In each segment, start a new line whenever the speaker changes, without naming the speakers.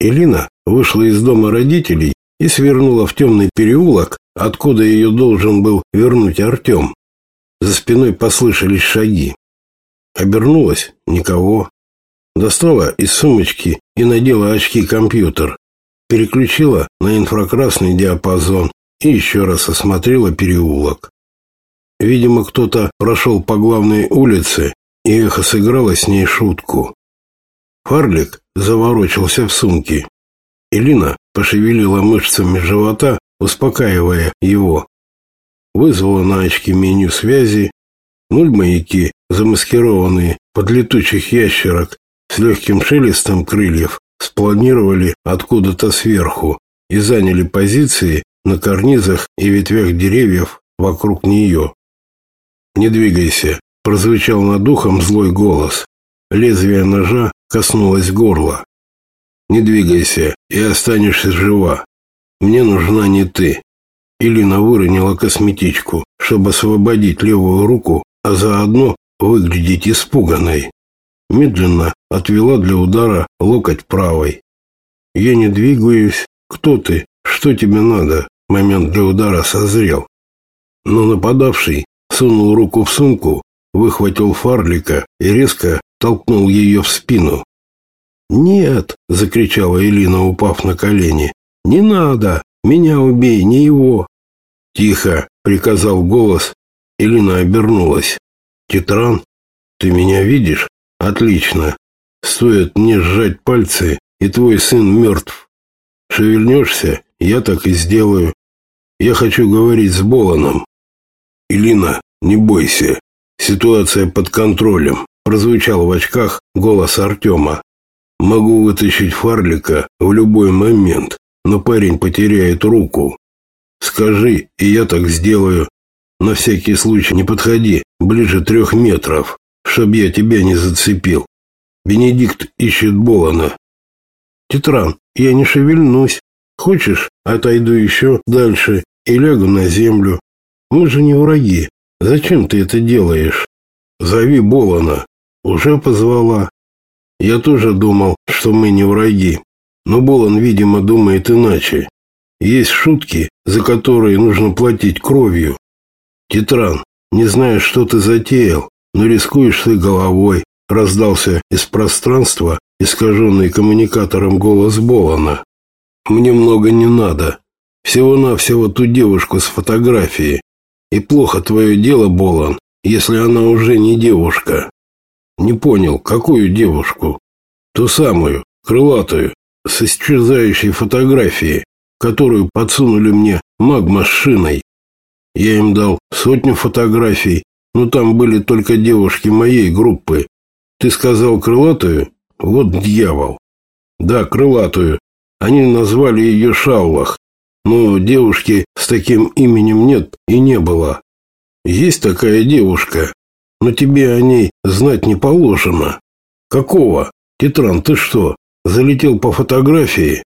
Элина вышла из дома родителей и свернула в темный переулок, откуда ее должен был вернуть Артем. За спиной послышались шаги. Обернулась – никого. Достала из сумочки и надела очки-компьютер. Переключила на инфракрасный диапазон и еще раз осмотрела переулок. Видимо, кто-то прошел по главной улице, и эхо сыграло с ней шутку. Фарлик заворочился в сумке. Элина пошевелила мышцами живота, успокаивая его. Вызвала на очки меню связи. Нуль маяки, замаскированные под летучих ящерок, с легким шелестом крыльев, спланировали откуда-то сверху и заняли позиции на карнизах и ветвях деревьев вокруг нее. «Не двигайся», — прозвучал над ухом злой голос. Лезвие ножа коснулось горла. «Не двигайся, и останешься жива. Мне нужна не ты». Илина выронила косметичку, чтобы освободить левую руку, а заодно выглядеть испуганной. Медленно отвела для удара локоть правой. «Я не двигаюсь. Кто ты? Что тебе надо?» Момент для удара созрел. Но нападавший сунул руку в сумку, выхватил фарлика и резко толкнул ее в спину. «Нет!» — закричала Элина, упав на колени. «Не надо! Меня убей, не его!» «Тихо!» — приказал голос. Элина обернулась. «Титран, ты меня видишь? Отлично! Стоит мне сжать пальцы, и твой сын мертв. Шевельнешься, я так и сделаю. Я хочу говорить с Боланом». «Элина, не бойся. Ситуация под контролем», — прозвучал в очках голос Артема. «Могу вытащить Фарлика в любой момент, но парень потеряет руку. Скажи, и я так сделаю. На всякий случай не подходи ближе трех метров, чтоб я тебя не зацепил. Бенедикт ищет Болана». «Тетран, я не шевельнусь. Хочешь, отойду еще дальше и лягу на землю. Мы же не враги. Зачем ты это делаешь? Зови Болана. Уже позвала. Я тоже думал, что мы не враги. Но Болан, видимо, думает иначе. Есть шутки, за которые нужно платить кровью. Титран, не знаю, что ты затеял, но рискуешь ты головой. Раздался из пространства искаженный коммуникатором голос Болана. Мне много не надо. Всего-навсего ту девушку с фотографией. И плохо твое дело, Болан, если она уже не девушка. Не понял, какую девушку? Ту самую, крылатую, с исчезающей фотографией, которую подсунули мне маг-машиной. Я им дал сотню фотографий, но там были только девушки моей группы. Ты сказал крылатую? Вот дьявол. Да, крылатую. Они назвали ее Шаллах но девушки с таким именем нет и не было. Есть такая девушка, но тебе о ней знать не положено. Какого? Тетран, ты что, залетел по фотографии?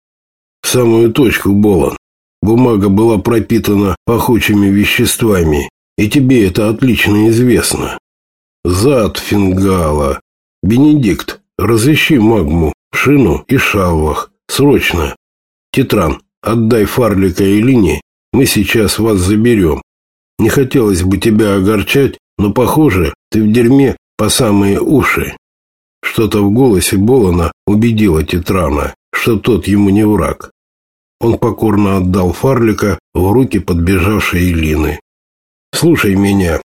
В самую точку, Болон. Бумага была пропитана пахучими веществами, и тебе это отлично известно. Зад фингала. Бенедикт, разыщи магму, шину и шалвах. Срочно. Тетран, Отдай Фарлика и Лине, мы сейчас вас заберем. Не хотелось бы тебя огорчать, но, похоже, ты в дерьме по самые уши. Что-то в голосе Болона убедило Тетрана, что тот ему не враг. Он покорно отдал Фарлика в руки подбежавшей Илины. «Слушай меня.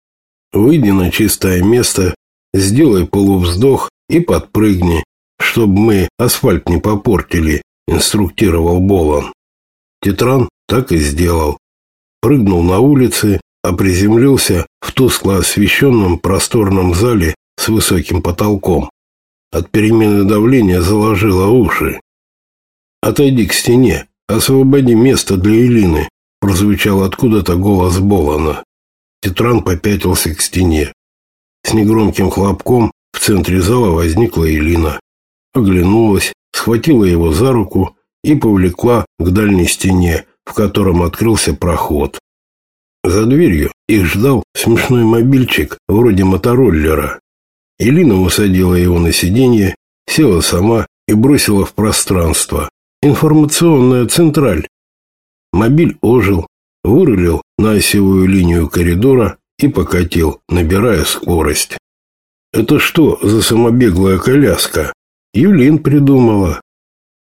Выйди на чистое место, сделай полувздох и подпрыгни, чтобы мы асфальт не попортили», инструктировал Болон. Тетран так и сделал. Прыгнул на улице, а приземлился тускло освещенном просторном зале с высоким потолком. От перемены давления заложило уши. «Отойди к стене, освободи место для Элины», прозвучал откуда-то голос Болана. Тетран попятился к стене. С негромким хлопком в центре зала возникла Элина. Оглянулась, схватила его за руку и повлекла к дальней стене, в котором открылся проход. За дверью их ждал смешной мобильчик вроде мотороллера. Элина усадила его на сиденье, села сама и бросила в пространство. информационная централь. Мобиль ожил, вырулил на осевую линию коридора и покатил, набирая скорость. Это что за самобеглая коляска? Юлин придумала.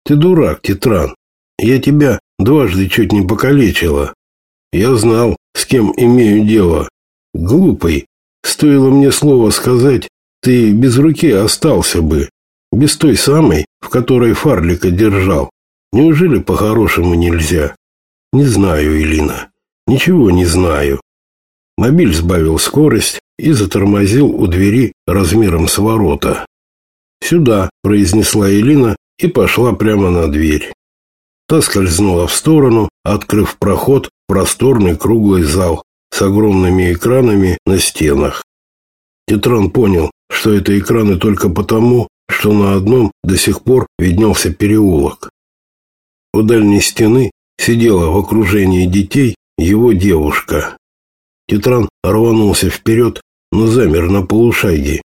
Ты дурак, Титран. Я тебя дважды чуть не покалечила. Я знал, с кем имею дело. Глупый. Стоило мне слово сказать, ты без руки остался бы. Без той самой, в которой Фарлика держал. Неужели по-хорошему нельзя? Не знаю, Элина. Ничего не знаю. Мобиль сбавил скорость и затормозил у двери размером с ворота. «Сюда», – произнесла Элина и пошла прямо на дверь. Та скользнула в сторону, открыв проход в просторный круглый зал с огромными экранами на стенах. Тетран понял, что это экраны только потому, что на одном до сих пор виднелся переулок. У дальней стены сидела в окружении детей его девушка. Тетран рванулся вперед, но замер на полушаге.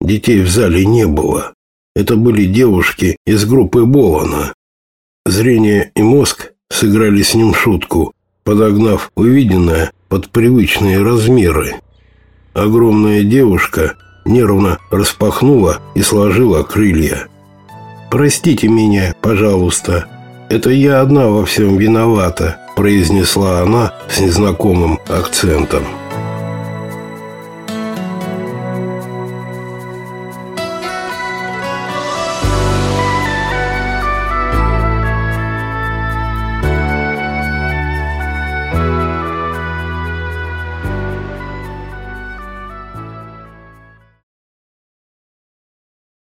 Детей в зале не было. Это были девушки из группы Болана. Зрение и мозг сыграли с ним шутку, подогнав увиденное под привычные размеры. Огромная девушка нервно распахнула и сложила крылья. «Простите меня, пожалуйста. Это я одна во всем виновата», произнесла она с незнакомым акцентом.